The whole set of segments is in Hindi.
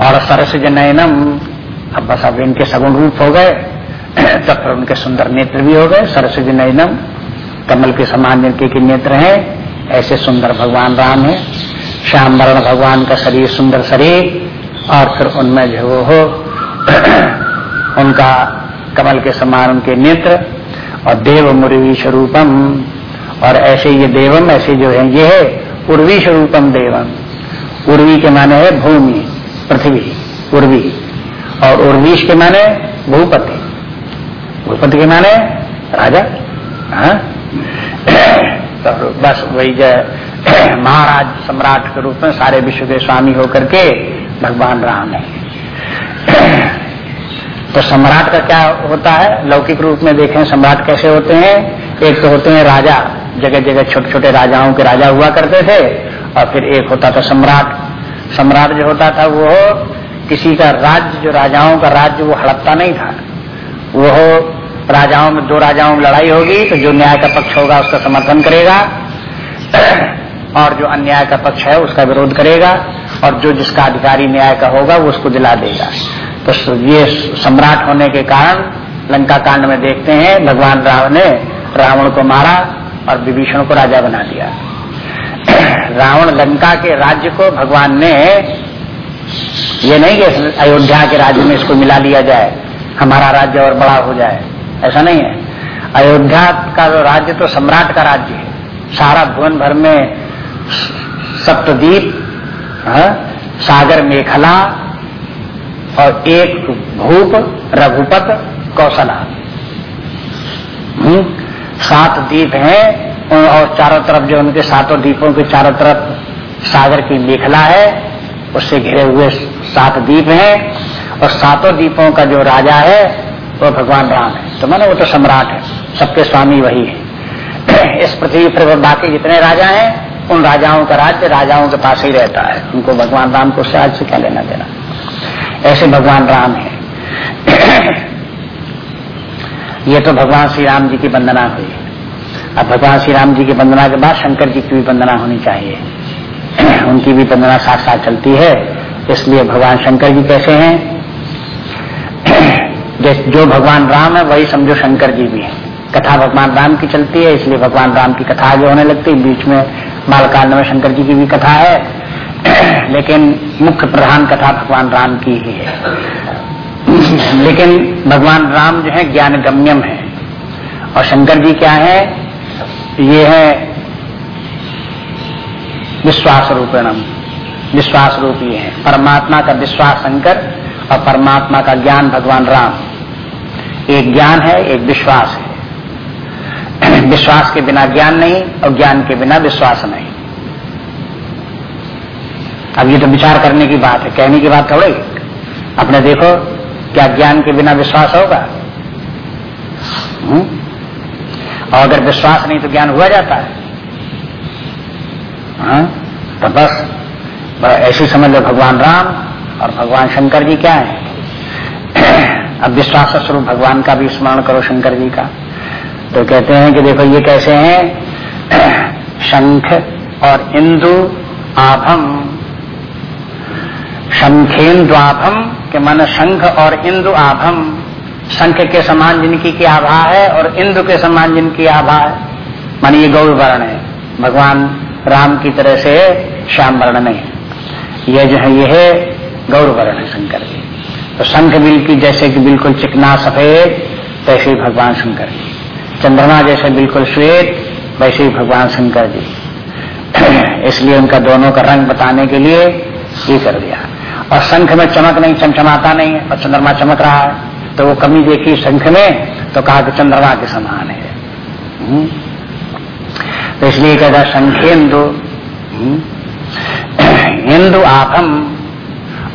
और सरस जनयनम अब बस अब इनके सगुण रूप हो गए। तब फिर उनके सुंदर नेत्र भी हो गए। सरस जनयनम कमल के समान जिनके के नेत्र हैं। ऐसे सुंदर भगवान राम है। श्याम वर्ण भगवान का शरीर सुंदर शरीर। और फिर उनमें जो वो हो, उनका कमल के समान उनके नेत्र। और देव मुरवी स्वरूपम और ऐसे ये देवम, ऐसे जो है, ये है उर्वी स्वरूपम देवम। उर्वी के माने है भूमि। पृथ्वी, उर्वी। और उर्वीश के माने भूपति भूपति के माने राजा। हाँ? तो बस वही महाराज सम्राट के रूप में सारे विश्व के स्वामी होकर के भगवान राम है। तो सम्राट का क्या होता है? लौकिक रूप में देखें, सम्राट कैसे होते हैं? एक तो होते हैं राजा। जगह जगह छोटे छोटे राजाओं के राजा हुआ करते थे, और फिर एक होता था सम्राट। सम्राट जो होता था, वो किसी का राज्य, जो राजाओं का राज्य, वो हड़पता नहीं था। वो राजाओं में, दो राजाओं में लड़ाई होगी तो जो न्याय का पक्ष होगा, उसका समर्थन करेगा। और जो अन्याय का पक्ष है, उसका विरोध करेगा। और जो जिसका अधिकारी न्याय का होगा, वो उसको दिला देगा। तो ये सम्राट होने के कारण लंका कांड में देखते हैं, भगवान राम ने रावण को मारा और विभीषण को राजा बना दिया। रावण लंका के राज्य को भगवान ने ये नहीं कि अयोध्या के राज्य में इसको मिला लिया जाए हमारा राज्य और बड़ा हो जाए। ऐसा नहीं है। अयोध्या का जो राज्य तो सम्राट का राज्य है। सारा भुवन भर में सप्तद्वीप हाँ, सागर मेखला और एक भूप रघुपत कौशला। हम्म, सात द्वीप हैं। और चारों तरफ़ जो उनके सातों द्वीपों के चारों तरफ़ सागर की मेखला है, उससे घिरे हुए सात द्वीप हैं और सातों द्वीपों का जो राजा है, वो भगवान राम है। तो मानो वो तो सम्राट है, सबके स्वामी वही है। इस पृथ्वी पर बाकी जितने राजा हैं, उन राजाओं का राज्य राजाओं के पास ही रहता है। उनको भगवान राम को आज से क्या लेना देना? ऐसे भगवान राम है। ये तो भगवान श्री राम जी की वंदना हुई। अब भगवान श्री राम जी की वंदना के बाद शंकर जी की भी वंदना होनी चाहिए। उनकी भी वंदना साथ साथ चलती है, इसलिए भगवान शंकर जी कैसे हैं? जो भगवान राम है, वही समझो शंकर जी भी है। कथा भगवान राम की चलती है, इसलिए भगवान राम की कथा आगे होने लगती है। बीच में बालकांड में शंकर जी की भी कथा है, लेकिन मुख्य प्रधान कथा भगवान राम की ही है। लेकिन भगवान राम जो है ज्ञान गम्यम है। और शंकर जी क्या है? ये है विश्वास रूपेणम। विश्वास रूप ये है। परमात्मा का विश्वास शंकर और परमात्मा का ज्ञान भगवान राम। एक ज्ञान है, एक विश्वास है। विश्वास के बिना ज्ञान नहीं और ज्ञान के बिना विश्वास नहीं। अब ये तो विचार करने की बात है, कहने की बात थोड़ी अपने देखो, क्या ज्ञान के बिना विश्वास होगा? हुँ? और अगर विश्वास नहीं तो ज्ञान हुआ जाता है। हा? तो बस ऐसी समझ लो भगवान राम और भगवान शंकर जी क्या है? अब विश्वास स्वरूप भगवान का भी स्मरण करो शंकर जी का। तो कहते हैं कि देखो ये कैसे हैं? शंख और इंदु आभम। शंखेन्द्वाभम के मन शंख और इंदु आभम। शंख के समान जिनकी की आभा है और इंद्र के समान जिनकी आभा है। मान ये गौर वर्ण है। भगवान राम की तरह से श्याम वर्ण नहीं ये जो है, ये है गौर वर्ण है शंकर जी तो शंख बिल की जैसे कि बिल्कुल चिकना सफ़ेद, वैसे ही भगवान शंकर जी चंद्रमा जैसे बिल्कुल श्वेत, वैसे ही भगवान शंकर जी इसलिए उनका दोनों का रंग बताने के लिए ये कर दिया। और शंख में चमक नहीं, चमचमाता नहीं है, और चंद्रमा चमक रहा है। तो वो कमी देखी शंख में तो कहा कि चंद्रमा के समान है। हम्म। तो इसलिए कहता, शंखेन्दु हिंदू आभम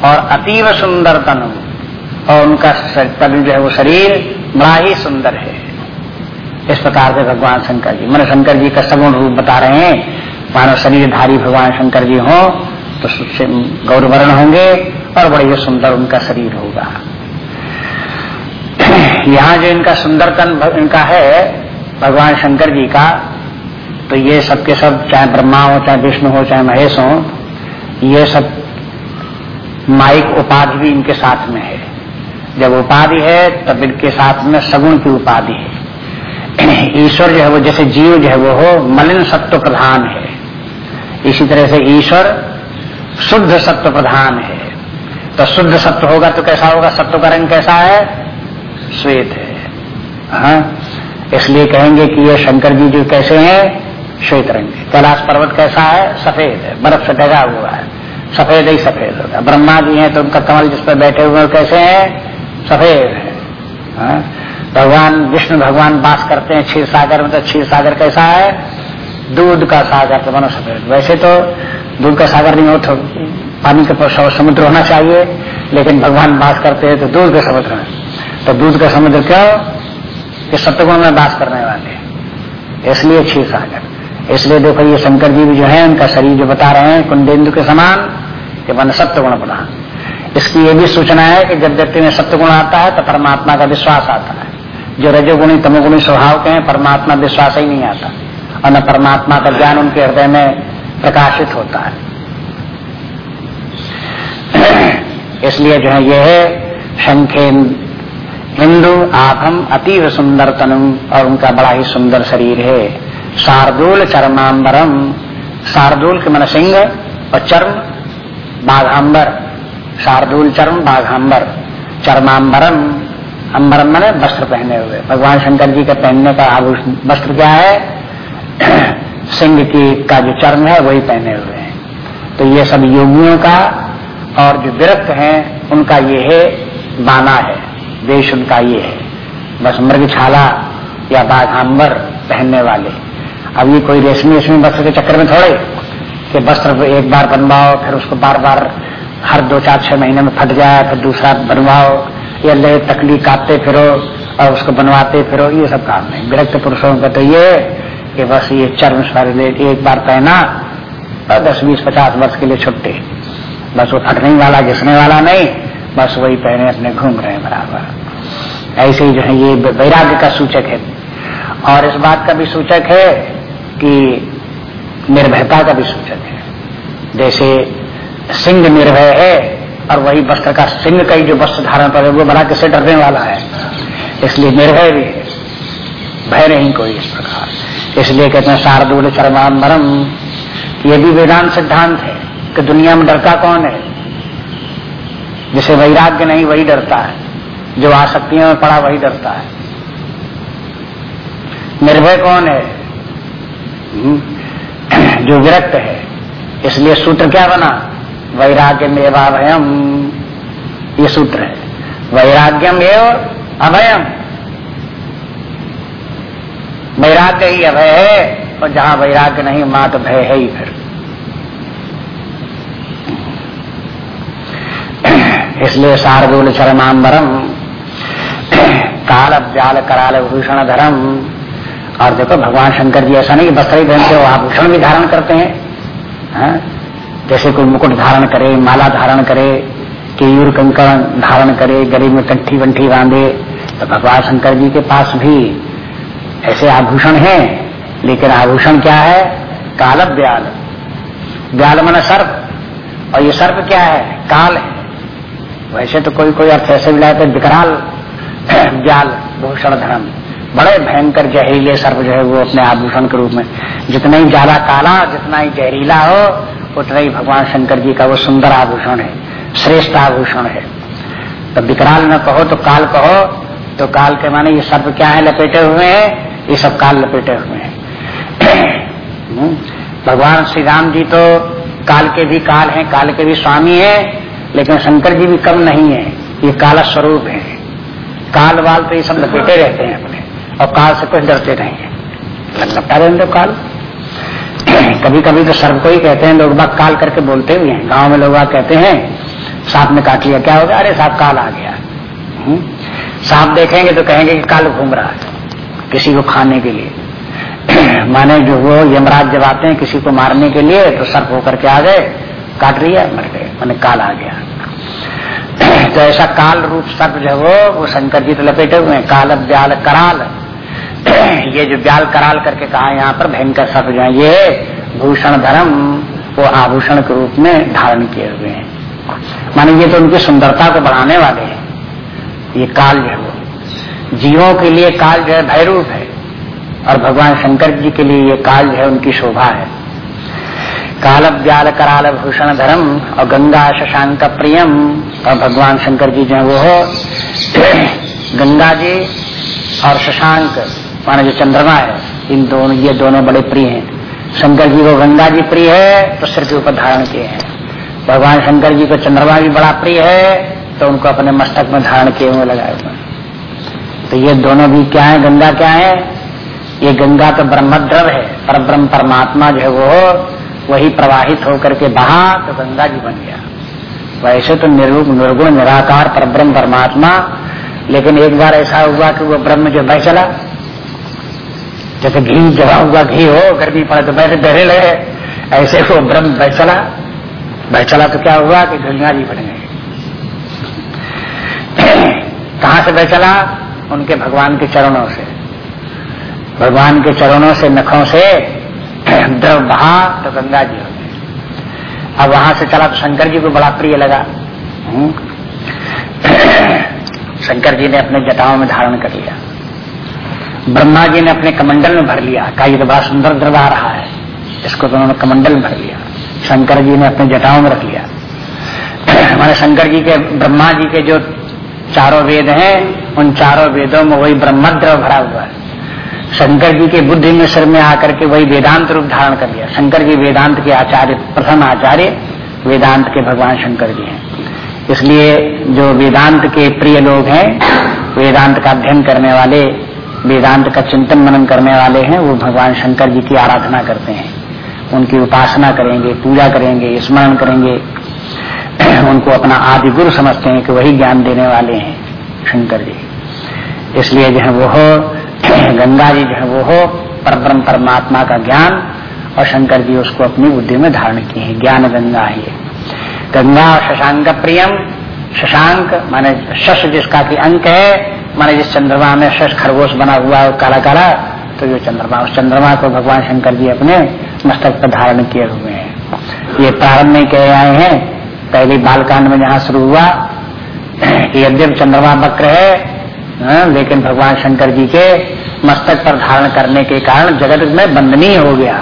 और अतीव सुंदर तनु, और उनका तनु जो है वो शरीर बड़ा ही सुंदर है। इस प्रकार से भगवान शंकर जी, मन शंकर जी का सगुण रूप बता रहे हैं। मानव शरीरधारी भगवान शंकर जी हो तो गौरवर्ण होंगे और बड़े ही सुंदर उनका शरीर होगा। यहाँ जो इनका सुंदरतन इनका है भगवान शंकर जी का तो ये सबके सब चाहे ब्रह्मा हो, चाहे विष्णु हो, चाहे महेश हो, ये सब माइक उपाधि भी इनके साथ में है। जब उपाधि है, तब इनके साथ में सगुण की उपाधि है। ईश्वर जो है वो, जैसे जीव जो है वो हो, मलिन सत्व प्रधान है। इसी तरह से ईश्वर शुद्ध सत्व प्रधान है। तो शुद्ध सत्व होगा तो कैसा होगा? सत्व का रंग कैसा है? श्वेत है। हाँ? इसलिए कहेंगे कि ये शंकर जी जो कैसे हैं? श्वेत रंग कैलाश पर्वत कैसा है? सफ़ेद है। बर्फ़ से ढगा हुआ है। सफ़ेद ही सफ़ेद होगा। ब्रह्मा जी हैं तो उनका कमल जिस पर बैठे हुए कैसे हैं? सफ़ेद है। हाँ? भगवान, विष्णु भगवान बास करते हैं क्षीर सागर में तो क्षीर सागर कैसा है? दूध का सागर तो बनो सफ़ेद। वैसे तो दूध का सागर नहीं हो तो पानी का समुद्र होना चाहिए, लेकिन भगवान बास करते हैं तो दूध का समुद्र में तो दूध का समुद्र क्यों? कि सत्यगुण में बास करने वाले इसलिए क्षीर सागर। इसलिए देखो ये शंकर जी भी जो है उनका शरीर जो बता रहे हैं कुंडेन्दु के समान कि मन सत्य गुण प्रधान इसकी ये भी सूचना है कि जब व्यक्ति में सत्य गुण आता है तो परमात्मा का विश्वास आता है। जो रजोगुणी, तमोगुणी स्वभाव के हैं, परमात्मा विश्वास ही नहीं आता। और न परमात्मा का ज्ञान उनके हृदय में प्रकाशित होता है। इसलिए जो है, ये है शंखे हिंदू आभम अतीव सुंदर तनु और उनका बड़ा ही सुंदर शरीर है। शार्दूल चरमाम्बरम शार्दूल के मन सिंह और चर्म बाघाम्बर। शार्दूल, चर्म, बाघाम्बर। चरमाम्बरम अंबरम मैंने वस्त्र पहने हुए। भगवान शंकर जी के पहनने का आभूषण वस्त्र क्या है? सिंह की का जो चर्म है, वही पहने हुए हैं। तो ये सब योगियों का और जो विरक्त हैं, उनका ये है बाना है। वेश उनका ये है। बस मृग छाला या बाघाम्बर पहनने वाले। अब ये कोई रेशमी रेशमी वस्त्र के चक्कर में थोड़े कि वस्त्र एक बार बनवाओ, फिर उसको बार बार हर दो चार छह महीने में फट जाए, फिर दूसरा बनवाओ। या ले तकली काटते फिरो और उसको बनवाते फिरो। ये सब काम नहीं। विरक्त पुरुषों का तो ये कि बस ये चर्म सारे एक बार पहना और दस, बीस, पचास वर्ष के लिए छुट्टे। बस वो फटने वाला, घिसने वाला नहीं। बस वही पहने अपने घूम रहे हैं बराबर। ऐसे ही जो है ये वैराग्य का सूचक है। और इस बात का भी सूचक है कि निर्भयता का भी सूचक है। जैसे सिंह निर्भय है और वही वस्त्र का सिंह का ही जो वस्त्र धारण कर वो बड़ा किसे डरने वाला है। इसलिए निर्भय भी है। भय नहीं कोई इस प्रकार। इसलिए कहते हैं, शारदूल चरमाम्बरम ये भी वेदांत सिद्धांत है कि दुनिया में डरता कौन है? जिसे वैराग्य नहीं, वही डरता है। जो आसक्तियों में पड़ा, वही डरता है। निर्भय कौन है? हम्म? जो विरक्त है। इसलिए सूत्र क्या बना? वैराग्य में अभयम ये सूत्र है। वैराग्यम एवं अभयम। वैराग्य ही अभय है, और जहाँ वैराग्य नहीं वहाँ तो भय है ही फिर। इसलिए शार्दूल चरमाम्बरम काल व्याल कराल भूषण धर्म और देखो, भगवान शंकर जी ऐसा नहीं वस्त्र ही पहनते वो आभूषण भी धारण करते हैं। हा? जैसे कोई मुकुट धारण करे, माला धारण करे, केयूर कंकण धारण करे गरीब में कंठी वंठी बांधे तो भगवान शंकर जी के पास भी ऐसे आभूषण हैं। लेकिन आभूषण क्या है? काल ब्याल ब्याल मन सर्प। और ये सर्प क्या है? काल है। वैसे तो कोई कोई अर्थ ऐसे मिलाए तो विकराल ब्याल भूषण धर्म, बड़े भयंकर जहरीले सर्प जो है वो अपने आभूषण के रूप में, जितना ही ज़्यादा काला, जितना ही जहरीला हो, उतना ही भगवान शंकर जी का वो सुंदर आभूषण है, श्रेष्ठ आभूषण है तो विकराल न कहो तो काल कहो तो काल के माने ये सर्प क्या है, लपेटे हुए हैं, ये सब काल लपेटे हुए हैं हम्म। भगवान श्री राम जी तो काल के भी काल हैं, काल के भी स्वामी हैं लेकिन शंकर जी भी कम नहीं है। ये काला स्वरूप है। काल वाल तो ये सब लपेटे रहते हैं अपने। और काल से कुछ डरते नहीं है। लपटा रहे तो काल। कभी कभी तो सर्व को ही कहते हैं, लोग बाग काल करके बोलते भी हैं। गाँव में लोग कहते हैं, सांप ने काट लिया, क्या होगा अरे साहब काल आ गया। हम्म। सांप देखेंगे तो कहेंगे कि काल घूम रहा है, किसी को खाने के लिए। माने जो वो यमराज जब आते हैं किसी को मारने के लिए तो सर्प होकर के आ गए। काट लिया मर गए, मैंने काल आ गया। तो ऐसा काल रूप सर्प जो है वो वो शंकर जी तो लपेटे हुए हैं, काल ब्याल कराल। ये जो ब्याल कराल करके कहा यहाँ पर भयंकर सर्प जो है, ये भूषण धर्म, वो आभूषण के रूप में धारण किए हुए हैं। माने ये तो उनकी सुंदरता को बढ़ाने वाले हैं। ये काल जो है वो, जीवों के लिए काल जो है भयरूप है, और भगवान शंकर जी के लिए ये काल जो है उनकी शोभा है। काल व्याल कराल भूषण धर्म और गंगा शशांक प्रियम और भगवान शंकर जी जो है वो हो। गंगा जी और शशांक, माने जो चंद्रमा है, इन दोनों, ये दोनों बड़े प्रिय हैं। शंकर जी को गंगा जी प्रिय है तो सिर के ऊपर धारण किए हैं। भगवान शंकर जी को चंद्रमा भी बड़ा प्रिय है तो उनको अपने मस्तक में धारण किए हुए लगाए हुए तो ये दोनों भी क्या है? गंगा क्या है? ये गंगा तो ब्रह्मद्रव है पर ब्रह्म परमात्मा जो है वो वही प्रवाहित होकर के बहा तो गंगा जी बन गया। वैसे तो निर्गुण निर्गुण, निराकार पर ब्रह्म परमात्मा, लेकिन एक बार ऐसा हुआ कि वो ब्रह्म जो बह चला। जैसे घी जमा हुआ घी हो, गर्मी पड़े तो बैठे बहरे लगे ऐसे वो ब्रह्म बह चला। बह चला तो क्या हुआ कि गंगा जी बन गए। कहा से बह चला? उनके भगवान के चरणों से। भगवान के चरणों से नखों से द्रव बहा तो गंगा जी हो गए अब वहाँ से चला तो शंकर जी को बड़ा प्रिय लगा। हम्म। शंकर जी ने अपने जटाओं में धारण कर लिया। ब्रह्मा जी ने अपने कमंडल में भर लिया। का ये तो बड़ा सुंदर द्रव आ रहा है। इसको तो उन्होंने कमंडल में भर लिया। शंकर जी ने अपने जटाओं में रख लिया। हमारे शंकर जी के, ब्रह्मा जी के जो चारों वेद हैं, उन चारों वेदों में वही ब्रह्मद्रव भरा हुआ है। शंकर जी के बुद्धि में सिर में आकर के वही वेदांत रूप धारण कर लिया। शंकर जी वेदांत के आचार्य, प्रथम आचार्य, वेदांत के भगवान शंकर जी हैं। इसलिए जो वेदांत के प्रिय लोग हैं, वेदांत का अध्ययन करने वाले, वेदांत का चिंतन मनन करने वाले हैं, वो भगवान शंकर जी की आराधना करते हैं। उनकी उपासना करेंगे, पूजा करेंगे, स्मरण करेंगे। उनको अपना आदि गुरु समझते हैं कि वही ज्ञान देने वाले हैं शंकर जी। इसलिए जो है वो गंगा जी जो है वो हो, परब्रह्म परमात्मा का ज्ञान, और शंकर जी उसको अपनी बुद्धि में धारण किए हैं। ज्ञान गंगा है गंगा और शशांक प्रियम। शशांक, माने शश जिसका की अंक है, माने जिस चंद्रमा में शश खरगोश बना हुआ है काला काला तो ये चंद्रमा, उस चंद्रमा को भगवान शंकर जी अपने मस्तक पर धारण किए हुए हैं। ये प्रारंभ में कह आए हैं, पहले बालकांड में जहाँ शुरू हुआ यद्यप चंद्रमा वक्र है हाँ, लेकिन भगवान शंकर जी के मस्तक पर धारण करने के कारण जगत में बंदनीय हो गया।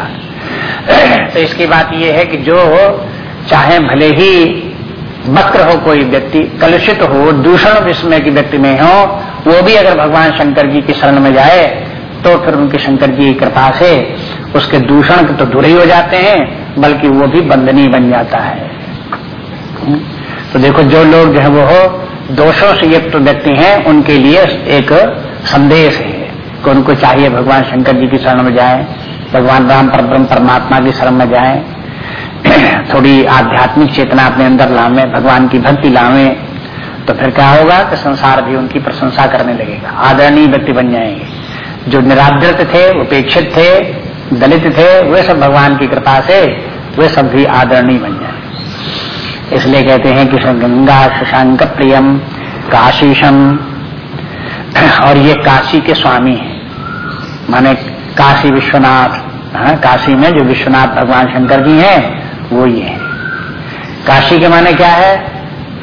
तो इसकी बात यह है कि जो चाहे भले ही वक्र हो कोई व्यक्ति कलुषित हो दूषण विस्मय की व्यक्ति में हो वो भी अगर भगवान शंकर जी की शरण में जाए तो फिर उनके शंकर जी की कृपा से उसके दूषण तो दूर ही हो जाते हैं बल्कि वो भी बंदनीय बन जाता है। तो देखो जो लोग जो है वो हो दोषों से युक्त व्यक्ति हैं, उनके लिए एक संदेश है कि उनको चाहिए भगवान शंकर जी की शरण में जाए, भगवान राम पर ब्रह्म परमात्मा की शरण में जाए। थोड़ी आध्यात्मिक चेतना अपने अंदर लावे, भगवान की भक्ति लावे तो फिर क्या होगा कि संसार भी उनकी प्रशंसा करने लगेगा। आदरणीय व्यक्ति बन जाएँगे। जो निरादृत थे, उपेक्षित थे, दलित थे, वे सब भगवान की कृपा से वे सब भी आदरणीय बन जाए। इसलिए कहते हैं कि गंगा शशांक प्रियम काशीशम। और ये काशी के स्वामी है। माने काशी विश्वनाथ हाँ काशी में जो विश्वनाथ भगवान शंकर जी हैं वो ये है। काशी के माने क्या है?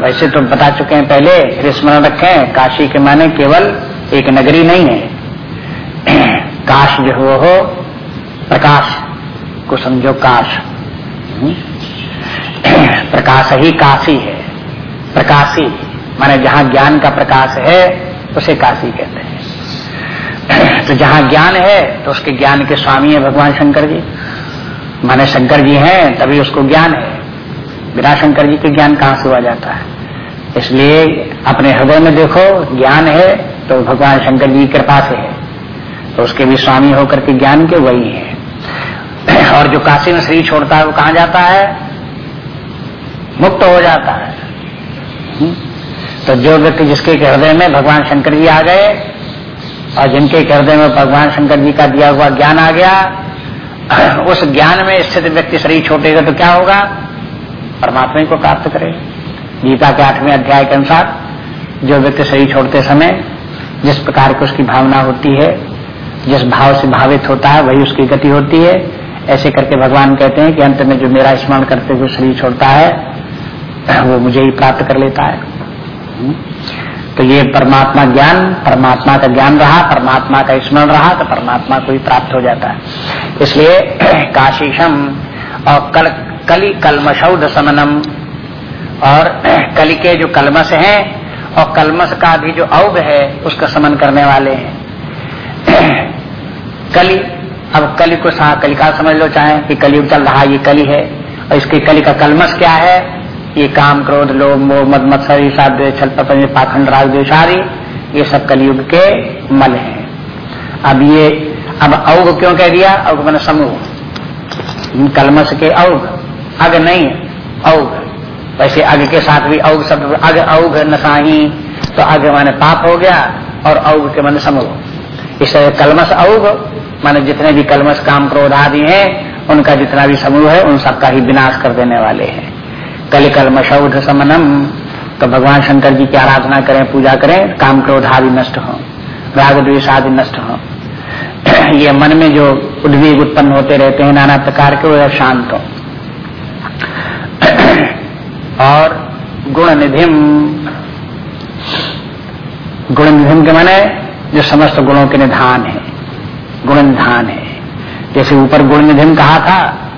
वैसे तो बता चुके हैं पहले फिर स्मरण रखें काशी के माने केवल एक नगरी नहीं है। काश जो हो, हो प्रकाश को समझो काश। हम्म? प्रकाश ही काशी है। प्रकाशी, माने जहाँ ज्ञान का प्रकाश है, उसे काशी कहते हैं। तो जहाँ ज्ञान है तो उसके ज्ञान के स्वामी है भगवान शंकर जी। माने शंकर जी हैं, तभी उसको ज्ञान है। बिना शंकर जी के ज्ञान कहाँ से हुआ जाता है? इसलिए अपने हृदय में देखो, ज्ञान है तो भगवान शंकर जी की कृपा से है। तो उसके भी स्वामी होकर के ज्ञान के वही है। और जो काशी में शरीर छोड़ता है, वो कहा जाता है? मुक्त हो जाता है। हम्म? तो जो व्यक्ति जिसके हृदय में भगवान शंकर जी आ गए, और जिनके हृदय में भगवान शंकर जी का दिया हुआ ज्ञान आ गया, उस ज्ञान में स्थित व्यक्ति शरीर छोटेगा तो क्या होगा? परमात्मा को प्राप्त करे। गीता के आठवें अध्याय के अनुसार, जो व्यक्ति शरीर छोड़ते समय जिस प्रकार की उसकी भावना होती है, जिस भाव से भावित होता है, वही उसकी गति होती है। ऐसे करके भगवान कहते हैं कि अंत में जो मेरा स्मरण करते हुए शरीर छोड़ता है वो मुझे ही प्राप्त कर लेता है। हम्म। तो ये परमात्मा ज्ञान, परमात्मा का ज्ञान रहा, परमात्मा का स्मरण रहा तो परमात्मा को ही प्राप्त हो जाता है। इसलिए काशीशम और कल, कली कलमशौद समनम और कली के जो कलमस हैं और कलमस का भी जो औग है, उसका समन करने वाले हैं। कली, अब कली को सा कलिका समझ लो चाहे कि कलयुग चल रहा, ये कली है। और इसकी कली का कलमस क्या है? ये काम क्रोध, लोभ, मोह, मद, मत्सर ईसाद छल पाखंड, राग द्वेषारी ये सब कलयुग के मल हैं। अब ये, अब औग क्यों कह दिया? औग मन समूह। कलमस के औग अग नहीं औग वैसे अग के साथ भी औग शब्द, अग औग नसाही तो अग माने पाप हो गया, और औग के मन समूह। इस कलमस औग माने जितने भी कलमस, काम, क्रोध आदि हैं, उनका जितना भी समूह है, उन सबका ही विनाश कर देने वाले हैं। कल कलमशौध समनम तो भगवान शंकर जी की आराधना करें, पूजा करें, काम क्रोध आदि नष्ट हो राग द्वेष आदि नष्ट हो। ये मन में जो उद्वेग उत्पन्न होते रहते हैं, नाना प्रकार के, वो शांत हो। और गुण निधिम गुण निधिम के माने जो समस्त गुणों के निधान है गुण निधान है। जैसे ऊपर गुण निधिम कहा था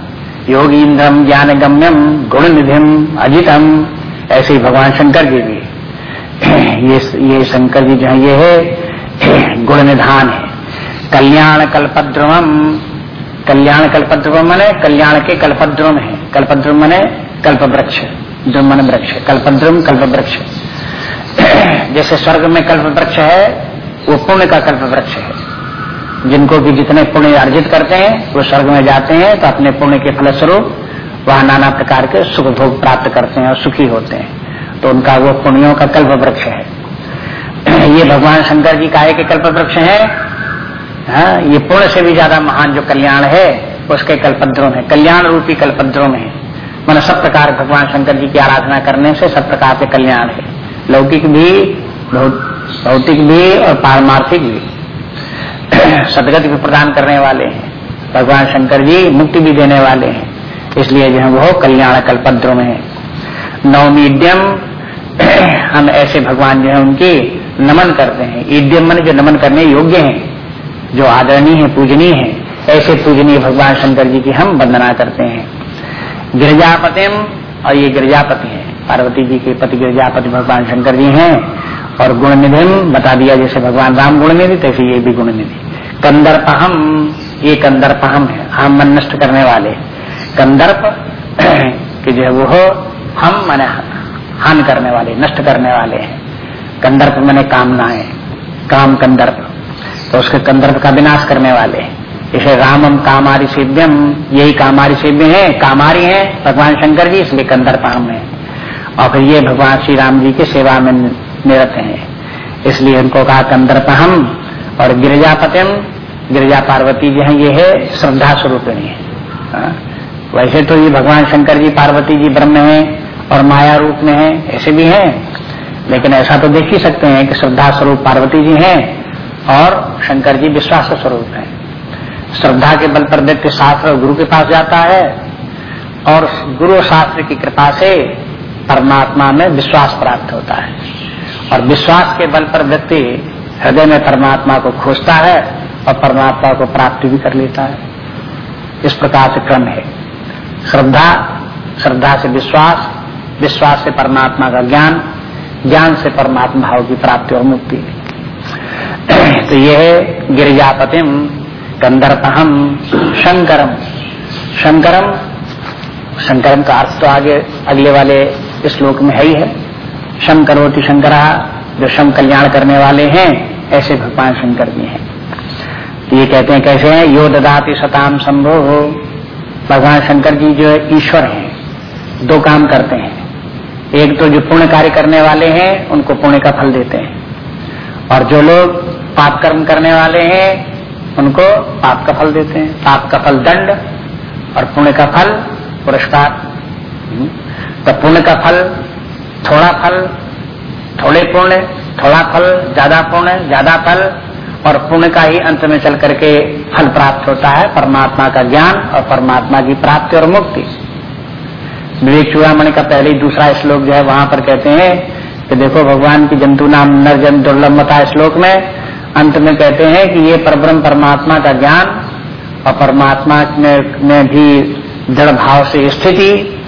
योगी इंद्रम ज्ञान गम्यम गुण निधिम अजितम। ऐसे भगवान शंकर जी भी। ये ये शंकर जी जो है, ये है गुण निधान है। कल्याण कल्पद्रुम कल्याण कल्पद्रुम मने कल्याण के कल्पद्रुम है। कल्पद्रुम मने कल्प वृक्ष द्रुम मन वृक्ष। कल्पद्रुम कल्प वृक्ष जैसे स्वर्ग में कल्प वृक्ष है, वो पुण्य का कल्प वृक्ष है। जिनको भी जितने पुण्य अर्जित करते हैं वो स्वर्ग में जाते हैं तो अपने पुण्य के फलस्वरूप वहाँ नाना प्रकार के सुख भोग प्राप्त करते हैं और सुखी होते हैं। तो उनका वो पुण्यों का कल्प वृक्ष है। ये भगवान शंकर जी का एक कल्प वृक्ष है। हाँ, ये पुण्य से भी ज़्यादा महान जो कल्याण है उसके कल्पद्रोम है कल्याण रूपी कल्पद्रोम है। मैंने सब प्रकार भगवान शंकर जी की आराधना करने से सब प्रकार के कल्याण है। लौकिक भी भौतिक भी और पारमार्थिक भी। सदगति भी प्रदान करने वाले हैं। भगवान शंकर जी मुक्ति भी देने वाले हैं। इसलिए जो है वो कल्याण कल्पद्र में है। नवमीड्यम, हम ऐसे भगवान जो है उनकी नमन करते हैं। ईड्यम मन जो नमन करने योग्य हैं, जो आदरणीय है, पूजनीय है, ऐसे पूजनीय भगवान शंकर जी की हम वंदना करते हैं। गिरजापतिम, और ये गिरजापति है। पार्वती जी के पति गिरजापति भगवान शंकर जी हैं, और गुण निधि बता दिया जैसे भगवान राम गुण निधि तैसे ये भी गुण निधि कंदर्पहम ये कंदर्पहम है हम मन नष्ट करने वाले कंदर्प कि जो है वो हम मैंने हान करने वाले, नष्ट करने वाले हैं। कंदर्प मैंने कामनाएँ, काम कंदर्प तो उसके कंदर्प का विनाश करने वाले इसे रामम कामारी सेव्यम, यही कामारी सेव्य है, कामारी है, भगवान शंकर जी, इसलिए कंदर्प हम है। और फिर ये भगवान श्री राम जी की सेवा में निरत हैं। इसलिए उनको कहा कंदर्पहम और गिरिजापतिम गिरिजा पार्वती जी हैं, ये है श्रद्धा स्वरूपिणी। है? हाँ। वैसे तो ये भगवान शंकर जी पार्वती जी ब्रह्म है और माया रूप में है, ऐसे भी हैं। लेकिन ऐसा तो देख ही सकते हैं कि श्रद्धा स्वरूप पार्वती जी हैं और शंकर जी विश्वास स्वरूप हैं। श्रद्धा के बल पर व्यक्ति शास्त्र और गुरु के पास जाता है और गुरु शास्त्र की कृपा से परमात्मा में विश्वास प्राप्त होता है। और विश्वास के बल पर व्यक्ति हृदय में परमात्मा को खोजता है और परमात्मा को प्राप्ति भी कर लेता है। इस प्रकार से क्रम है। श्रद्धा श्रद्धा से विश्वास विश्वास से परमात्मा का ज्ञान ज्ञान से परमात्मा भाव की प्राप्ति और मुक्ति। तो यह गिरिजापतिम गंधर्पहम शंकरम शंकरम शंकरम का अर्थ तो आगे, अगले वाले श्लोक में है ही है। शंकरोति शंकरा, जो शम कल्याण करने वाले हैं, ऐसे भगवान शंकर जी हैं। ये कहते हैं, कैसे हैं? यो ददाति सताम संभव हो भगवान शंकर जी जो है, ईश्वर हैं। दो काम करते हैं। एक तो जो पुण्य कार्य करने वाले हैं, उनको पुण्य का फल देते हैं। और जो लोग पाप कर्म करने वाले हैं, उनको पाप का फल देते हैं। पाप का फल दंड और पुण्य का फल पुरस्कार। हम्म। तो पुण्य का फल, थोड़ा फल, थोड़े पुण्य, थोड़ा फल, ज़्यादा पुण्य, ज़्यादा फल और पुण्य का ही अंत में चल करके फल प्राप्त होता है परमात्मा का ज्ञान और परमात्मा की प्राप्ति और मुक्ति। विवेक चूड़ामणि का पहले ही दूसरा श्लोक जो है वहाँ पर कहते हैं कि देखो भगवान की जंतु नाम नर जन दुर्लभता श्लोक में अंत में कहते हैं कि ये परब्रह्म परमात्मा का ज्ञान और परमात्मा में, में भी दृढ़ भाव से स्थिति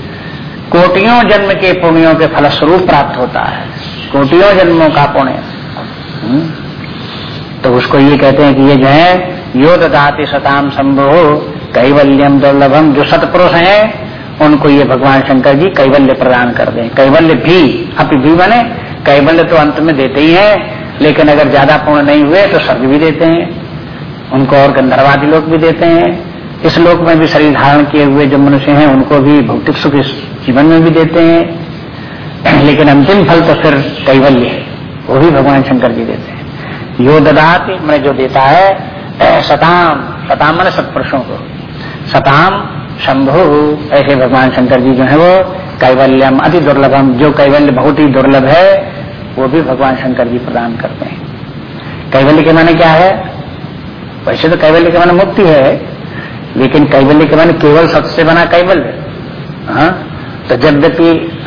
कोटियों जन्म के पुण्यों के फलस्वरूप प्राप्त होता है। कोटियों जन्मों का पुण्य। हम्म? तो उसको ये कहते हैं कि ये जो है यो ददाति सताम संभो कैवल्यम दुर्लभम, जो सतपुरुष हैं, उनको ये भगवान शंकर जी कैवल्य प्रदान कर दें। कैवल्य भी अभी भी बने कैवल्य तो अंत में देते ही है, लेकिन अगर ज़्यादा पूर्ण नहीं हुए तो स्वर्ग भी देते हैं। उनको और गंधर्वादी लोग भी देते हैं। इस लोक में भी शरीर धारण किए हुए जो मनुष्य हैं, उनको भी भौतिक सुख इस जीवन में भी देते हैं। लेकिन अंतिम फल तो फिर कैवल्य है, वो भी भगवान शंकर जी देते हैं। यो ददात मैं जो देता है, सताम सताम मैंने सत्पुरुषों को। सताम, शंभु, ऐसे भगवान शंकर जी जो है वो, कैवल्यम अति दुर्लभम, जो कैवल्य बहुत ही दुर्लभ है, वो भी भगवान शंकर जी प्रदान करते हैं। कैवल्य के माने क्या है? वैसे तो कैवल्य के माने मुक्ति है, लेकिन कैवल्य के माने केवल सबसे बना कैवल्य। हाँ? तो जब व्यक्ति,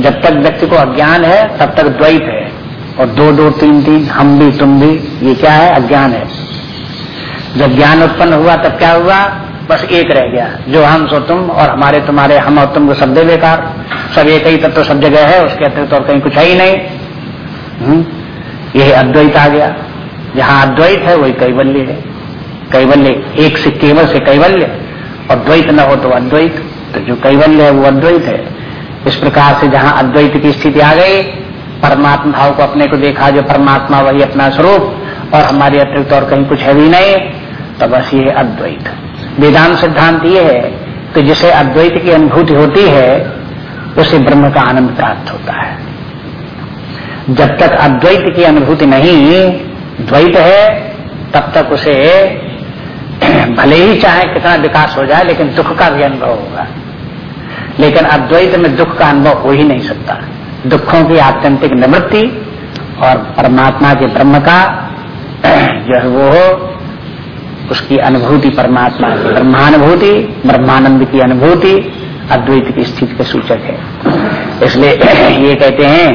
जब तक व्यक्ति को अज्ञान है, तब तक द्वैत है। और दो दो, तीन तीन, हम भी, तुम भी, ये क्या है? अज्ञान है। जब ज्ञान उत्पन्न हुआ, तब क्या हुआ? बस एक रह गया। जो हम, सो तुम, और हमारे, तुम्हारे, हम और तुम को शब्द बेकार। सब एक ही तत्व, सब जगह है, उसके अतिरिक्त और कहीं कुछ है ही नहीं। हम्म? यही अद्वैत आ गया। जहाँ अद्वैत है, वही कैवल्य है। कैवल्य एक से केवल से कैवल्य। और द्वैत न हो तो अद्वैत। तो जो कैवल्य है, वो अद्वैत है। इस प्रकार से जहाँ अद्वैत की स्थिति आ गई परमात्मा भाव को अपने को देखा, जो परमात्मा वही अपना स्वरूप, और हमारे अतिरिक्त और कहीं कुछ है भी नहीं तो बस ये अद्वैत। वेदांत सिद्धांत ये है कि जिसे अद्वैत की अनुभूति होती है, उसे ब्रह्म का आनंद प्राप्त होता है। जब तक अद्वैत की अनुभूति नहीं, द्वैत है, तब तक उसे भले ही चाहे कितना विकास हो जाए, लेकिन दुख का भी अनुभव होगा। लेकिन अद्वैत में दुख का अनुभव हो ही नहीं सकता। दुखों की आत्यंतिक निवृत्ति और परमात्मा के ब्रह्म का जो है वो उसकी अनुभूति परमात्मा की ब्रह्मानुभूति, ब्रह्मानंद की अनुभूति, अद्वैत की स्थिति के सूचक है। इसलिए ये कहते हैं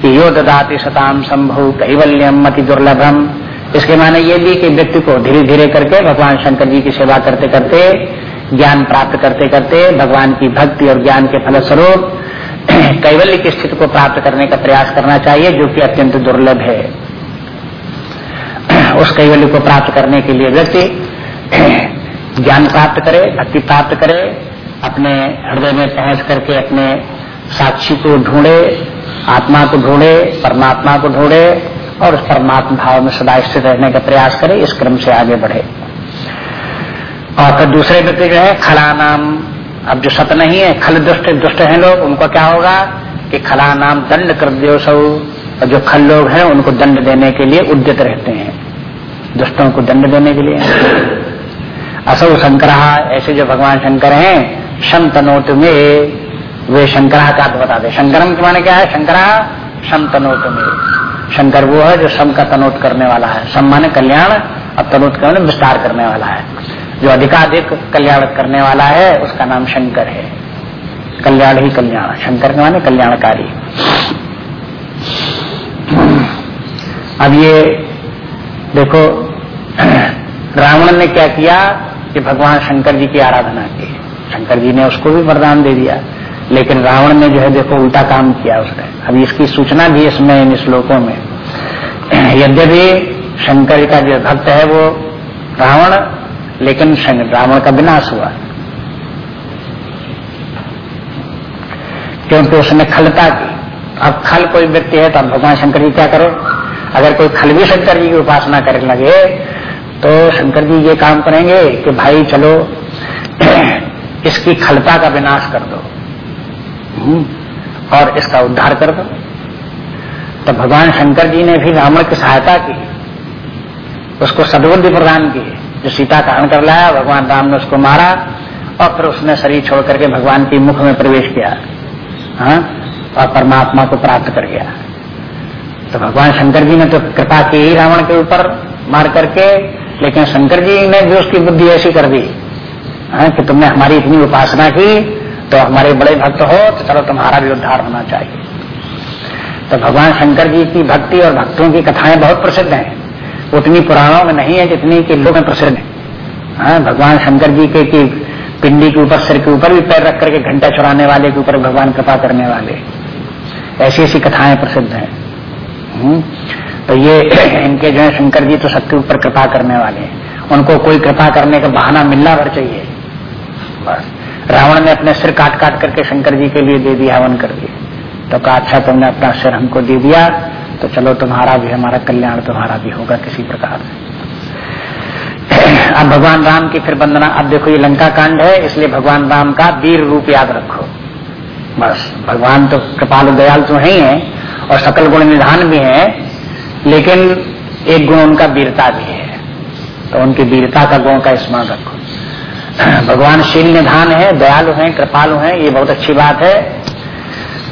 कि यो ददाति सताम संभव कैवल्यम मति दुर्लभम। इसके माने ये भी कि व्यक्ति को धीरे धीरे करके भगवान शंकर जी की सेवा करते करते ज्ञान प्राप्त करते करते भगवान की भक्ति और ज्ञान के फलस्वरूप कैवल्य की स्थिति को प्राप्त करने का प्रयास करना चाहिए, जो कि अत्यंत दुर्लभ है। उस कैवल्य को प्राप्त करने के लिए व्यक्ति ज्ञान प्राप्त करे, भक्ति प्राप्त करे, अपने हृदय में पहुँच करके अपने साक्षी को ढूंढे, आत्मा को ढूंढे, परमात्मा को ढूंढे, और उस परमात्मा भाव में सदा स्थित रहने का प्रयास करे, इस क्रम से आगे बढ़े। और फिर दूसरे व्यक्ति जो है खला नाम अब जो सत नहीं है, खल दुष्ट दुष्ट हैं लोग, उनको क्या होगा? कि खला नाम दंड कर दो सब। और जो खल लोग हैं, उनको दंड देने के लिए उद्यत रहते हैं। दुष्टों को दंड देने के लिए। असौ शंकर, ऐसे जो भगवान शंकर हैं शम तनोत में वे शंकरा का तो बता दे। शंकरम के माने क्या है? शंकरा शम तनोत में। शंकर वो है जो सम का तनोत करने वाला है। सम माने कल्याण, और तनोत करने विस्तार करने वाला है। जो अधिकाधिक कल्याण करने वाला है, उसका नाम शंकर है। कल्याण ही कल्याण, शंकर के माने कल्याणकारी। अब ये देखो, रावण ने क्या किया कि भगवान शंकर जी की आराधना की। शंकर जी ने उसको भी वरदान दे दिया, लेकिन रावण ने जो है देखो उल्टा काम किया उसने। अब इसकी सूचना भी इसमें, इन श्लोकों में। यद्यपि शंकर का जो भक्त है वो रावण लेकिन रावण का विनाश हुआ। क्योंकि उसने खलता की। अब खल कोई व्यक्ति है तो अब भगवान शंकर जी क्या करो? अगर कोई खल भी शंकर जी की उपासना करने लगे तो शंकर जी ये काम करेंगे कि भाई चलो इसकी खलता का विनाश कर दो। हम्म, और इसका उद्धार कर दो। तो भगवान शंकर जी ने भी रावण की सहायता की। उसको सदबुद्धि प्रदान की। जो सीता का हरण कर लाया भगवान राम ने उसको मारा और फिर उसने शरीर छोड़ करके भगवान के मुख में प्रवेश किया। हाँ? और परमात्मा को प्राप्त कर गया। तो भगवान शंकर जी ने तो कृपा की ही रावण के ऊपर मार करके लेकिन शंकर जी ने भी उसकी बुद्धि ऐसी कर दी। हाँ, कि तुमने हमारी इतनी उपासना की तो हमारे बड़े भक्त हो तो चलो तुम्हारा भी उद्धार होना चाहिए। तो भगवान शंकर जी की भक्ति और भक्तों की कथाएँ बहुत प्रसिद्ध हैं। उतनी पुराणों में नहीं है जितनी कि लोग प्रसिद्ध है। हाँ, भगवान शंकर जी के की पिंडी के ऊपर सिर के ऊपर भी पैर रख करके घंटा चुराने वाले के ऊपर भगवान कृपा करने वाले। ऐसी ऐसी कथाएँ प्रसिद्ध हैं। हम्म, तो ये इनके जो है शंकर जी तो सबके ऊपर कृपा करने वाले हैं। उनको कोई कृपा करने का बहाना मिलना भर चाहिए। बस। रावण ने अपने सिर काट काट करके शंकर जी के लिए दे दिया हवन कर दिया। तो कहा अच्छा तुमने अपना सिर हमको दे दिया। तो चलो तुम्हारा भी, हमारा कल्याण तुम्हारा भी होगा किसी प्रकार से। अब भगवान राम की फिर वंदना, अब देखो ये लंका कांड है, इसलिए भगवान राम का वीर रूप याद रखो। बस, भगवान तो कृपालु दयाल तो है ही है, और सकल गुण निधान भी है, लेकिन एक गुण उनका वीरता भी है। तो उनकी वीरता का गुण का स्मरण रखो। भगवान शील निधान है, दयालु हैं, कृपालु हैं, ये बहुत अच्छी बात है।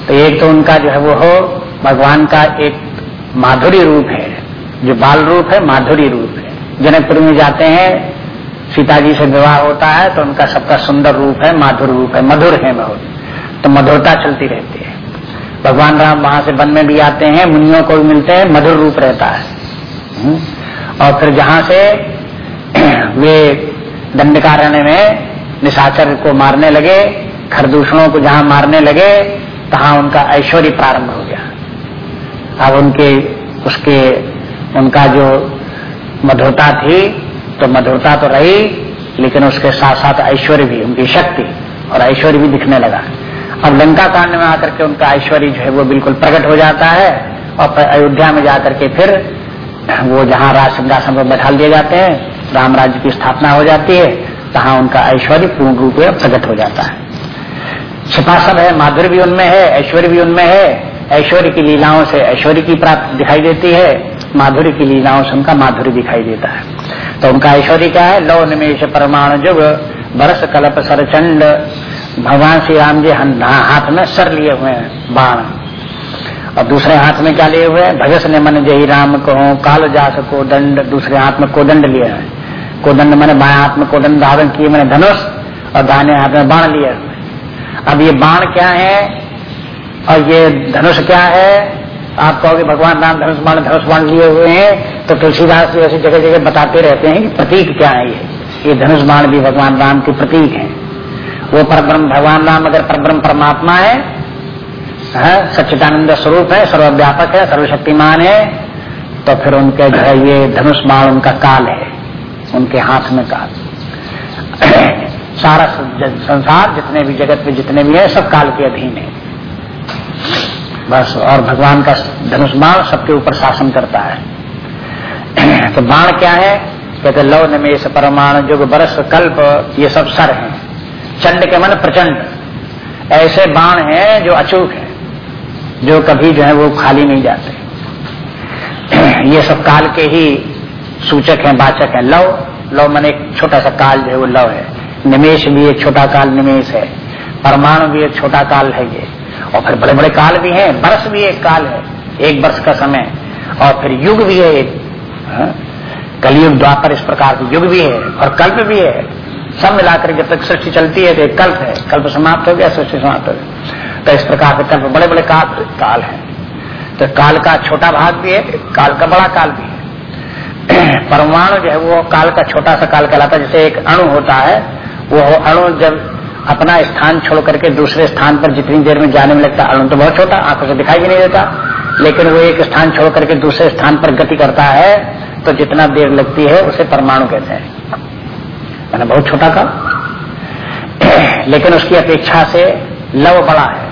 तो एक तो उनका जो है वो हो, भगवान का एक माधुरी रूप है। जो बाल रूप है, माधुरी रूप है। जनकपुर में जाते हैं सीता जी से विवाह होता है तो उनका सबका सुंदर रूप है, माधुर रूप है, मधुर है बहुत तो मधुरता चलती रहती है। भगवान राम वहाँ से वन में भी आते हैं, मुनियों को भी मिलते हैं, मधुर रूप रहता है। हम्म। और फिर जहाँ से वे दंडकारण्य में निशाचर को मारने लगे, खरदूषणों को जहाँ मारने लगे, तहां उनका ऐश्वर्य प्रारंभ हो अब उनके, उसके, उनका जो मधुरता थी तो मधुरता तो रही, लेकिन उसके साथ साथ ऐश्वर्य भी, उनकी शक्ति और ऐश्वर्य भी दिखने लगा। अब लंका कांड में आकर के उनका ऐश्वर्य जो है वो बिल्कुल प्रकट हो जाता है और अयोध्या में जाकर के फिर वो जहाँ राज सिंहासन पर बैठा दिए जाते हैं, राम राज्य की स्थापना हो जाती है, तहाँ उनका ऐश्वर्य पूर्ण रूप में प्रकट हो जाता है। छिपा सब है माधुर्य भी उनमें है, ऐश्वर्य भी उनमें है ऐश्वर्य की लीलाओं से ऐश्वर्य की प्राप्ति दिखाई देती है, माधुर्य की लीलाओं से उनका माधुर्य दिखाई देता है। तो उनका ऐश्वर्य क्या है? लौ निमेश परमाणु जुग, बरस कलप सरचंड, भगवान श्री राम जी हाथ में सर लिए हुए हैं, बाण। और दूसरे हाथ में क्या लिए हुए हैं? भगस ने मन जही राम को, काल जास को दंड, दूसरे हाथ में कोदंड लिए हैं। कोदंड मैंने बाएँ हाथ में कोदंड, धारण किए मैंने धनुष, और दाने हाथ में बाण लिए अब ये बाण क्या है? और ये धनुष क्या है? आप कहोगे भगवान राम धनुष बाण धनुष बाण लिए हुए हैं तो तुलसीदास ऐसी जगह जगह बताते रहते हैं कि प्रतीक क्या है ये। ये धनुष बाण भी भगवान राम के प्रतीक है। वो परब्रह्म भगवान राम अगर परब्रह्म परमात्मा है, है सच्चिदानंद स्वरूप है सर्वव्यापक है सर्वशक्तिमान है तो फिर उनके जो है ये धनुष बाण उनका काल है उनके हाथ में काल। सारा संसार जितने भी जगत में जितने भी है सब काल के अधीन है। बस, और भगवान का धनुष बाण सबके ऊपर शासन करता है। तो बाण क्या है? कहते लव निमेश परमाणु जुग बरस कल्प, ये सब सर हैं। चंड के मन प्रचंड। ऐसे बाण हैं जो अचूक है, जो कभी जो है वो खाली नहीं जाते। ये सब काल के ही सूचक हैं, वाचक हैं। लव लव मन एक छोटा सा काल जो है वो लव है। निमेश भी एक छोटा काल निमेश है। परमाणु भी एक छोटा काल है ये। और फिर बड़े बड़े काल भी हैं वर्ष भी एक काल है, एक वर्ष का समय। और फिर युग भी है एक हाँ? कलयुग द्वापर इस प्रकार के युग भी है और कल्प भी है। सब मिलाकर जब तक सृष्टि चलती है तो एक कल्प है। कल्प समाप्त हो गया, सृष्टि समाप्त हो गया। तो इस प्रकार के कल्प बड़े बड़े काल काल है। तो काल का छोटा भाग भी है, काल का बड़ा काल भी है। परमाणु जो है वो काल का छोटा सा काल कहलाता है, जैसे एक अणु होता है, वो अणु जब अपना स्थान छोड़ करके दूसरे स्थान पर जितनी देर में जाने में लगता अणु तो बहुत छोटा, आँखों से दिखाई भी नहीं देता। लेकिन वो एक स्थान छोड़ करके दूसरे स्थान पर गति करता है तो जितना देर लगती है, उसे परमाणु कहते हैं। मैंने बहुत छोटा का लेकिन उसकी अपेक्षा से लव बड़ा है।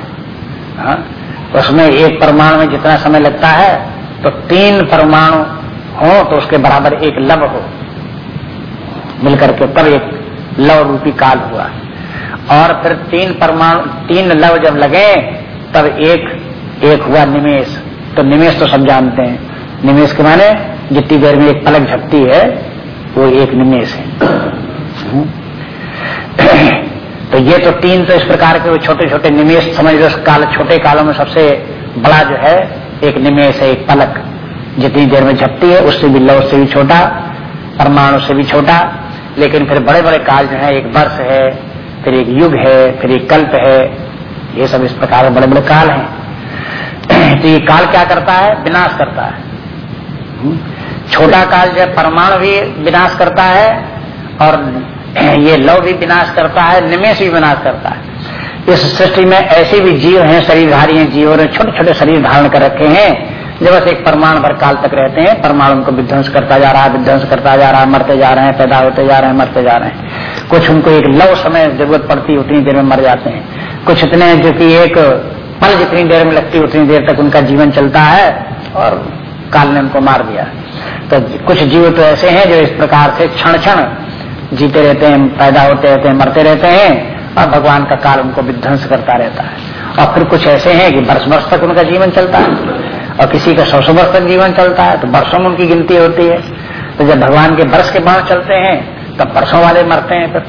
हा? उसमें एक परमाणु में जितना समय लगता है तो तीन परमाणु हो तो उसके बराबर एक लव हो। मिलकर के तब एक लव रूपी काल हुआ और फिर तीन परमाणु, तीन लव जब लगे, तब एक एक हुआ निमेश। तो निमेश तो सब जानते हैं। निमेश के माने, जितनी देर में एक पलक झपती है, वो एक निमेश है। तो ये तो तीन तो इस प्रकार के वो छोटे छोटे निमेश, समझ लो काल, छोटे कालों में सबसे बड़ा जो है, एक निमेश है, एक पलक। जितनी देर में झपती है, उससे भी लव से भी छोटा, परमाणु से भी छोटा, लेकिन फिर बड़े बड़े काल जो है, एक वर्ष है फिर एक युग है, फिर एक कल्प है। ये सब इस प्रकार बड़े बड़े काल हैं। तो ये काल क्या करता है? विनाश करता है। हम्म? छोटा काल जो परमाणु भी विनाश करता है और ये लव भी विनाश करता है, निमेश भी विनाश करता है। इस सृष्टि में ऐसे भी जीव हैं, शरीरधारी हैं, जीवों ने छोटे छोटे शरीर धारण कर रखे हैं। जो बस एक परमाणु भर काल तक रहते हैं, परमाणु उनको विध्वंस करता जा रहा है, विध्वंस करता जा रहा है, मरते जा रहे हैं, पैदा होते जा रहे हैं, मरते जा रहे हैं। कुछ उनको एक लव समय ज़रूरत पड़ती है उतनी देर में मर जाते हैं। कुछ इतने जो कि एक पल जितनी देर में लगती, उतनी देर तक उनका जीवन चलता है और काल ने उनको मार दिया। तो कुछ जीव तो ऐसे हैं जो इस प्रकार से क्षण क्षण जीते रहते हैं, पैदा होते रहते हैं, मरते रहते हैं और भगवान का काल उनको विध्वंस करता रहता है। और फिर कुछ ऐसे हैं कि वर्ष वर्ष तक उनका जीवन चलता है। और किसी का सौ सौ वर्ष तक जीवन चलता है तो वर्षों में उनकी गिनती होती है। तो जब भगवान के वर्ष के बाण चलते हैं, तब वर्षों वाले मरते हैं फिर।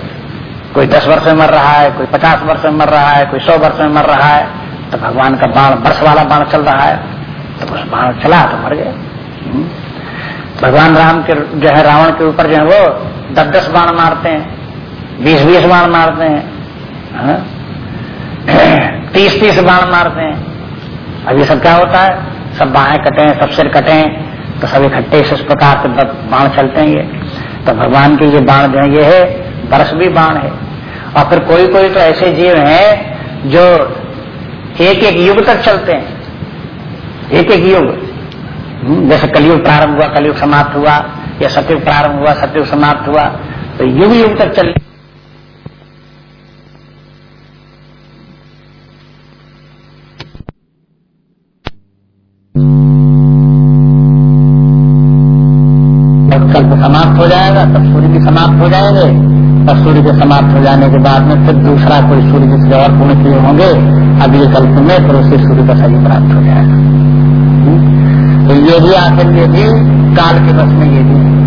कोई दस वर्ष में मर रहा है, कोई पचास वर्ष में मर रहा है, कोई सौ वर्ष में मर रहा है तो भगवान का बाण वर्ष वाला बाण चल रहा है। तो उस बाण चला तो मर गए। हम्म। भगवान राम के, जो है रावण के ऊपर जो है वो दस दस बाण मारते हैं बीस बीस बाण मारते हैं हाँ? तीस तीस बाण मारते हैं। अब ये सब क्या होता है? सब बाहें कटे हैं सब सिर कटे हैं तो सब इकट्ठे से इस प्रकार से बाण चलते हैं ये। तो भगवान के ये बाण जो ये है बरस भी बाण है। और फिर कोई कोई तो ऐसे जीव हैं जो एक एक युग तक चलते हैं। एक एक युग। हम्म, जैसे कलयुग प्रारंभ हुआ कलयुग समाप्त हुआ या सतयुग प्रारंभ हुआ सतयुग समाप्त हुआ तो युग युग तक चल कल्प समाप्त हो जाएगा, तब सूर्य भी समाप्त हो जाएँगे। और सूर्य के समाप्त हो जाने के बाद में फिर दूसरा कोई सूर्य जिसके और पूर्ण किए होंगे, अगले कल्प में फिर उसे सूर्य का शरीर प्राप्त हो जाएगा। तो ये भी आखिर ये भी काल के बस में ये भी।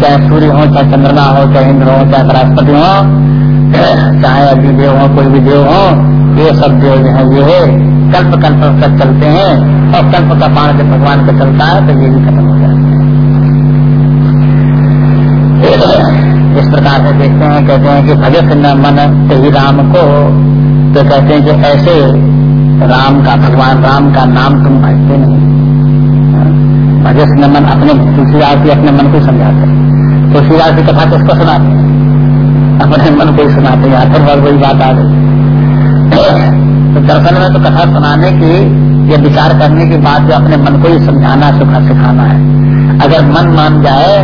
चाहे सूर्य हो, चाहे चंद्रमा हो, चाहे इंद्र हो, चाहे बृहस्पति हो, चाहे अग्निदेव हो, कोई भी देव हो, ये सब देव जो है, ये कल्प कल्प तक चलते हैं और कल्प का बाण जब भगवान का चलता है तो ये भी खत्म हो जाता है। इस प्रकार से देखते हैं, कहते हैं कि भगत न मन ही राम को तो कहते हैं कि ऐसे राम का, भगवान राम का नाम तुम भजते नहीं। भगत न मन अपने, तुलसीदास भी अपने मन को समझाते तुलसीदास की कथा किसको सुनाते हैं। अपने मन को ही सुनाते हैं फिर बार वही बात आ गई। तो दरअसल में तो कथा सुनाने की, या विचार करने की बात जो अपने मन को ही समझाना सुखा सिखाना है। अगर मन मान जाए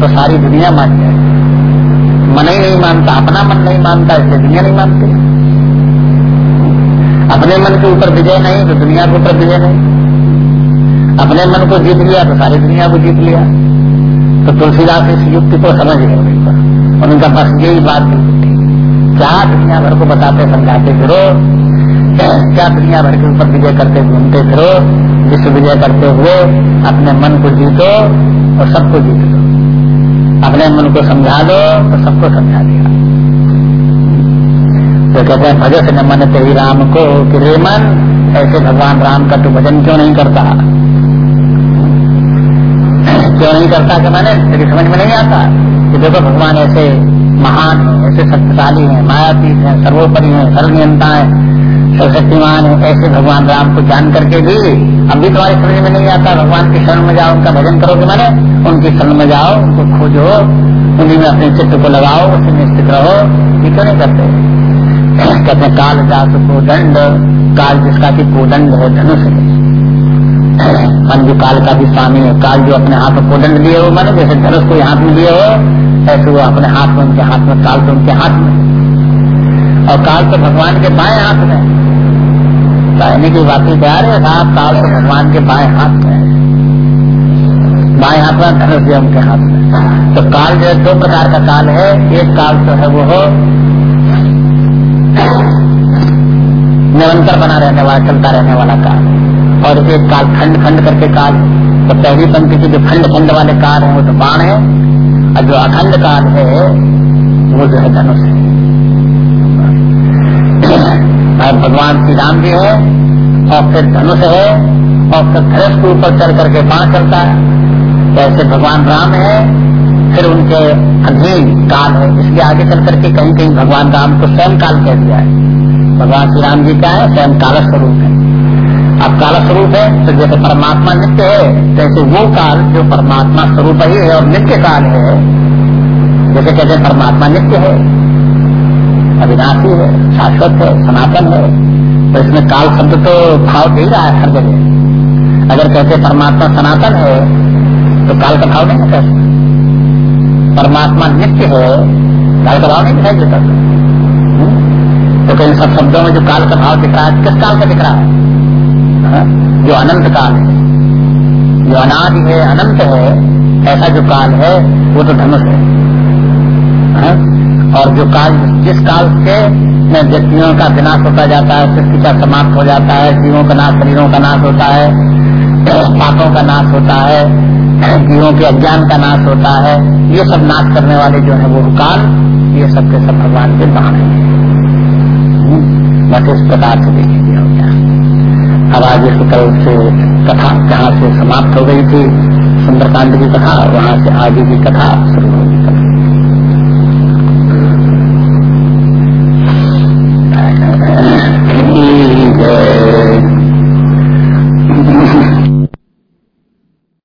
तो सारी दुनिया मान जाए मन ही नहीं मानता, अपना मन नहीं मानता, इसलिए दुनिया नहीं मानती। अपने मन के ऊपर विजय नहीं तो दुनिया के ऊपर विजय नहीं। अपने मन को जीत लिया तो सारी दुनिया को जीत लिया। तो तुलसीदास इस युक्ति को समझ गए उनका बस यही बात नहीं क्या दुनिया भर को बताते, समझाते फिरो? क्या दुनिया भर के ऊपर विजय करते, घूमते फिरो? विश्व विजय करते हुए अपने मन को जीतो और सबको जीत लो। अपने मन को समझा दो तो सबको समझा दिया तो कहते हैं भजस न मन तेरी राम को कि रे मन, ऐसे भगवान राम का तू भजन क्यों नहीं करता? क्यों नहीं करता कि मैंने? तेरी समझ में नहीं आता। कि देखो, भगवान ऐसे महान ऐसे शक्तिशाली है मायातीत है, सर्वोपरि है, सर्वनियंता है। सर्वशक्तिमान है, ऐसे भगवान राम को जान करके भी अभी तुम्हारी समझ में नहीं आता। भगवान की शरण में जाओ, उनका भजन करोगे मैंने, उनकी शरण में जाओ, उनको खोजो, उन्हीं में अपने चित्र को लगाओ उससे निश्चित रहो। ये क्यों नहीं करते? कहते काल जात को दंड, काल जिसका की कोदंड है, धनुष मन जो काल का भी स्वामी है, काल जो अपने हाथ में कोदंड लिए हो, माने जैसे धनुष को हाथ में लिए हो, ऐसे वो अपने हाथ में, उनके हाथ में, काल तो उनके हाथ में। और काल तो भगवान के बाएँ हाथ में कहने की बात प्यार है, साहब काल तो भगवान के बाएँ हाथ में बाएँ हाथ में धनुष भी उनके हाथ में तो काल जो दो प्रकार का काल है। एक काल जो है, वो निरंतर बना रहने वाला, चलता रहने वाला काल। और एक काल खंड खंड करके काल। तो पहली पंक्ति के जो खंड खंड वाले काल है, वो तो बाण है। और जो अखंड काल है, वो जो है धनुष है। भगवान श्री राम भी है, और फिर धनुष है, और फिर धनुष के ऊपर चढ़ करके बाण चलता है। ऐसे भगवान राम है, फिर उनके अधीन काल है इसलिए आगे चल करके कहीं कहीं भगवान राम को स्वयं काल कह दिया है। भगवान श्री राम जी क्या है? स्वयं काल स्वरूप है। अब काल स्वरूप है तो जैसे परमात्मा नित्य है जैसे वो काल जो परमात्मा स्वरूप ही है और नित्य काल है, जैसे कहते हैं परमात्मा नित्य है। अविनाशी है, शाश्वत है, सनातन है। तो इसमें काल शब्द तो भाव दे रहा है हर जगह। अगर कहते परमात्मा सनातन है तो काल का भाव नहीं कैसे परमात्मा नित्य है, काल का भाव नहीं दिखाई देता। तो कहीं सब शब्दों में जो काल का भाव दिख रहा है, किस काल का दिख रहा है? हाँ? जो अनंत काल है। जो अनादि है, अनंत है, ऐसा जो काल है, वो तो धनुष है। हाँ? और जो काल, जिस काल से व्यक्तियों का विनाश होता जाता है, सृष्टि का समाप्त हो जाता है, जीवों का नाश, शरीरों का नाश होता है, पापों का नाश होता है, जीवों के अज्ञान का नाश होता है, ये सब नाश करने वाले जो है वो काल, ये सब के सब भगवान के बाण है। बस इस प्रकार से देखेंगे हो। गया अब आज इस कल से, कथा जहाँ से समाप्त हो गई थी, सुंदरकांड की कथा, वहाँ से आगे की कथा शुरू